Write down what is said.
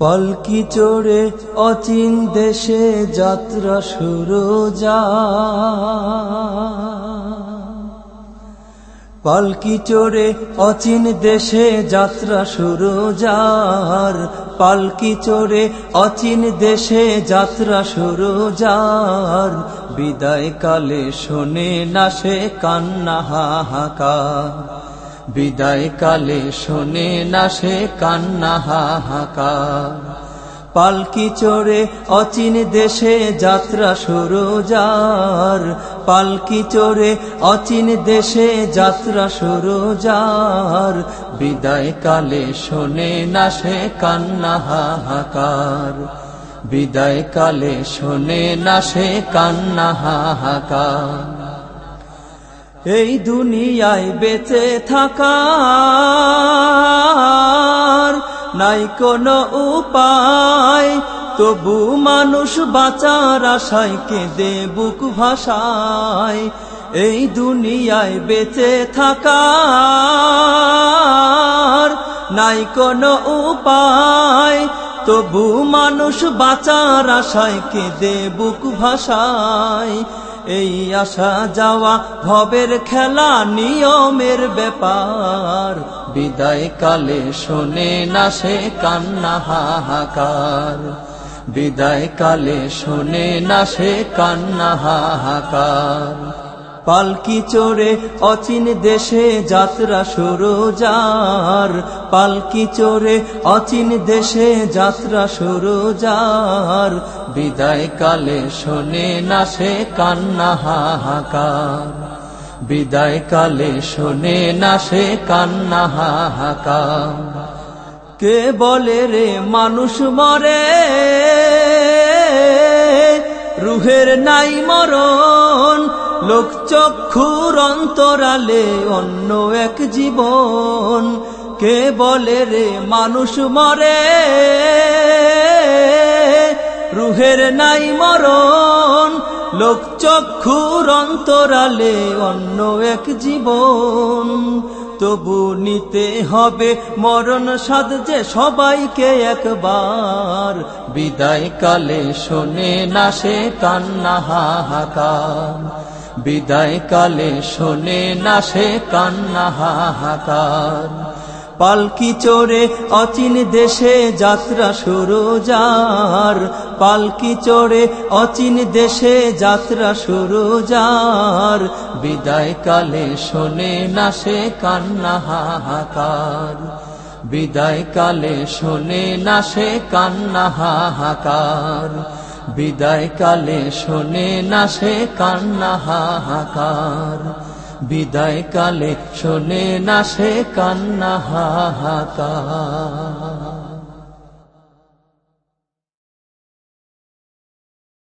পালকি চড়ে অচিন দেশে যাত্রা শুরু যা পালকি চড়ে অচিন দেশে যাত্রা শুরু যার পালকি চড়ে অচিন দেশে যাত্রা শুরু যার বিদায় কালে শোনে না সে কান্না হাহাকার। বিদায় কালে শোনে না সে কান্না হাহাকার। পালকি চড়ে অচিন দেশে যাত্রা শুরু যার। পালকি চড়ে অচিন দেশে যাত্রা শুরু যার। বিদায় কালে শোনে না সে কান্না হাহাকার। বিদায় কালে শোনে না সে কান্না হাহাকার। এই দুনিয়ায় বেঁচে থাকার নাই কোনো উপায়। তবু মানুষ বাঁচার আশায় কেঁদে বুক ভাষায় এই দুনিয়ায় বেঁচে থাকার নাই কোনো উপায়। তবু মানুষ বাঁচার আশায় কেঁদে বুক ভাষায় এই আসা যাওয়া ভবের খেলা নিয়মের ব্যাপার। বিদায় কালে শোনে না সে কান্না হাহাকার। বিদায় কালে শোনে না সে কান্না হাহাকার। পালকি চড়ে অচিন দেশে যাত্রা শুরু যার। পালকি চড়ে অচিন দেশে যাত্রা শুরু যার। বিদায় কালে শোনে না সে কান্না হাহাকার। বিদায় কালে শোনে না সে কান্না হাহাকার। কে বলে রে মানুষ মরে? রুহের নাই মরণ। লোক চক্ষুর অন্তরালে অন্য এক জীবন। কে বলে রে মানুষ মরে? রুহের নাই মরণ। লোক চক্ষুর অন্তরালে অন্য এক জীবন। তবু নিতে হবে মরণ সাদ যে সবাইকে একবার। বিদায় কালে শোনে না সে কান্না হাহাকার। বিদায় কালে শোনে না সে কান্না হাহাকার। পালকি চোরে অচিন দেশে যাত্রা শুরু যার। পালকি চোরে অচিন দেশে যাত্রা শুরু যার। বিদায় কালে শোনে না সে কান্না হাহাকার। বিদায় কালে শোনে না সে কান্না হাহাকার। বিদায় কালে শোনে না সে কান্না হাহাকার। বিদায় কালে শোনে না সে কান্না হাহাকার।